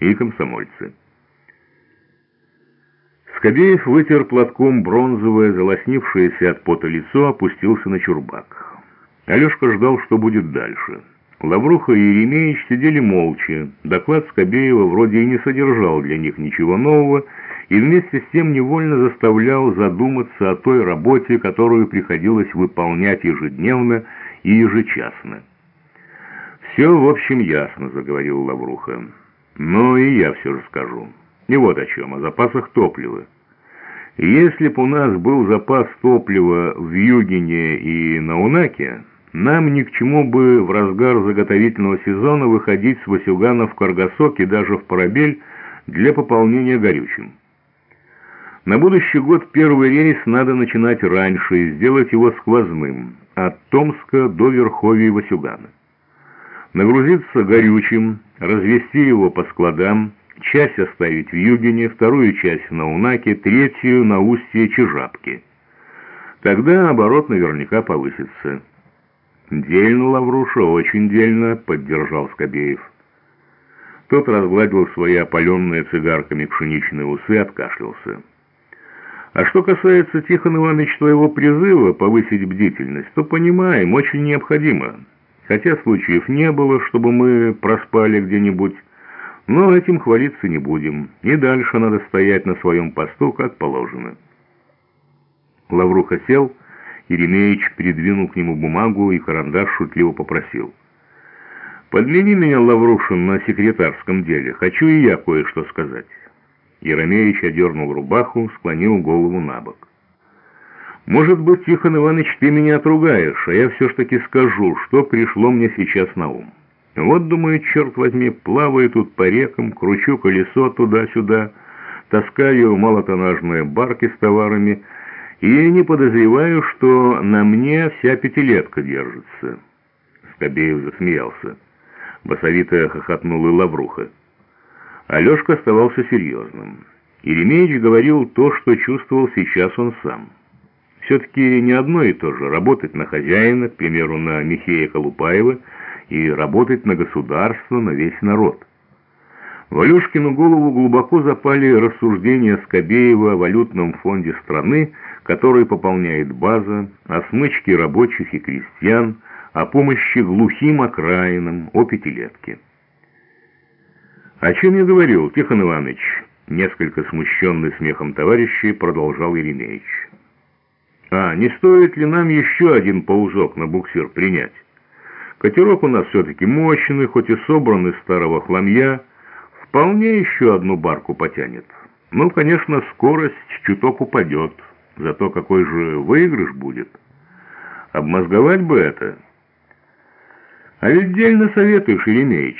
и комсомольцы. Скобеев вытер платком бронзовое, залоснившееся от пота лицо, опустился на чурбак. Алешка ждал, что будет дальше. Лавруха и Еремеевич сидели молча. Доклад Скобеева вроде и не содержал для них ничего нового, и вместе с тем невольно заставлял задуматься о той работе, которую приходилось выполнять ежедневно и ежечасно. «Все, в общем, ясно», — заговорил Лавруха. «Но и я все же скажу. Не вот о чем, о запасах топлива. Если б у нас был запас топлива в Югине и на Унаке, нам ни к чему бы в разгар заготовительного сезона выходить с Васюгана в Каргасок и даже в Парабель для пополнения горючим. На будущий год первый рейс надо начинать раньше и сделать его сквозным, от Томска до Верховья Васюгана. Нагрузиться горючим, развести его по складам, часть оставить в Югине, вторую часть на Унаке, третью на устье Чижапки. Тогда оборот наверняка повысится. «Дельно, Лавруша, очень дельно», — поддержал Скобеев. Тот разгладил свои опаленные цигарками пшеничные усы и откашлялся. А что касается, Тихон Иванович, твоего призыва повысить бдительность, то понимаем, очень необходимо. Хотя случаев не было, чтобы мы проспали где-нибудь, но этим хвалиться не будем. И дальше надо стоять на своем посту, как положено. Лавруха сел, Еремеевич передвинул к нему бумагу и карандаш шутливо попросил. «Подмени меня, Лаврушин, на секретарском деле. Хочу и я кое-что сказать». Еромеевич одернул рубаху, склонил голову на бок. «Может быть, Тихон Иванович, ты меня отругаешь, а я все ж таки скажу, что пришло мне сейчас на ум. Вот, думаю, черт возьми, плаваю тут по рекам, кручу колесо туда-сюда, таскаю малотонажные барки с товарами и не подозреваю, что на мне вся пятилетка держится». Скобеев засмеялся. Басовито хохотнул и Лавруха. Алешка оставался серьезным. Еремеевич говорил то, что чувствовал сейчас он сам. Все-таки не одно и то же работать на хозяина, к примеру, на Михея Колупаева, и работать на государство, на весь народ. В Алешкину голову глубоко запали рассуждения Скобеева о валютном фонде страны, который пополняет база, о смычке рабочих и крестьян, о помощи глухим окраинам, о пятилетке. «О чем я говорил, Тихон Иванович?» Несколько смущенный смехом товарищей продолжал Еремеевич. «А, не стоит ли нам еще один паузок на буксир принять? Катерок у нас все-таки мощный, хоть и собран из старого хламья, вполне еще одну барку потянет. Ну, конечно, скорость чуток упадет, зато какой же выигрыш будет. Обмозговать бы это. А ведь дельно советуешь, Еремеевич».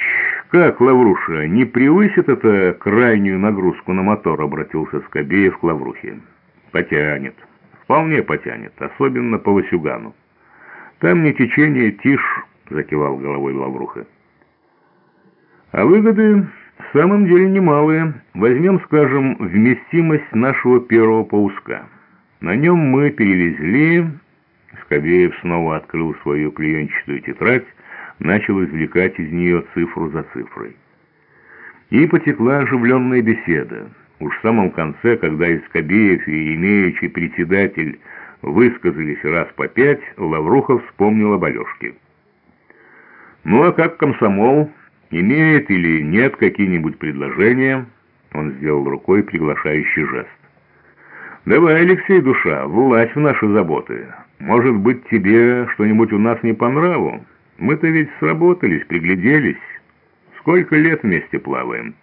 «Как, Лавруша, не превысит это крайнюю нагрузку на мотор?» — обратился Скобеев к Лаврухе. «Потянет. Вполне потянет, особенно по Васюгану. Там не течение, тишь», — закивал головой Лавруха. «А выгоды в самом деле немалые. Возьмем, скажем, вместимость нашего первого пауска. На нем мы перевезли...» Скобеев снова открыл свою клеенчатую тетрадь, начал извлекать из нее цифру за цифрой. И потекла оживленная беседа. Уж в самом конце, когда Искобеев и имеющий председатель высказались раз по пять, Лаврухов вспомнил об Алешке. «Ну а как комсомол? Имеет или нет какие-нибудь предложения?» Он сделал рукой приглашающий жест. «Давай, Алексей, душа, влазь в наши заботы. Может быть, тебе что-нибудь у нас не по нраву?» Мы-то ведь сработались, пригляделись. Сколько лет вместе плаваем.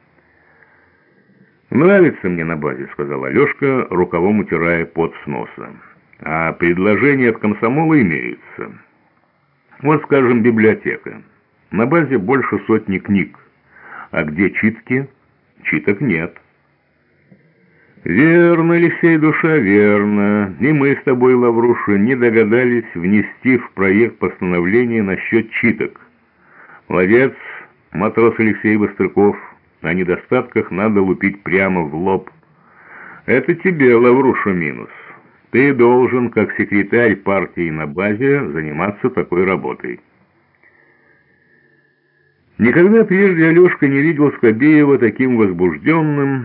«Нравится мне на базе», — сказал Алешка, рукавом утирая пот с носа. «А предложения от комсомола имеются. Вот, скажем, библиотека. На базе больше сотни книг. А где читки? Читок нет». «Верно, Алексей, душа, верно. И мы с тобой, Лавруша, не догадались внести в проект постановление насчет читок. Молодец, матрос Алексей Быстрыков. О недостатках надо лупить прямо в лоб. Это тебе, Лавруша, минус. Ты должен, как секретарь партии на базе, заниматься такой работой». Никогда прежде Алешка не видел Скобеева таким возбужденным,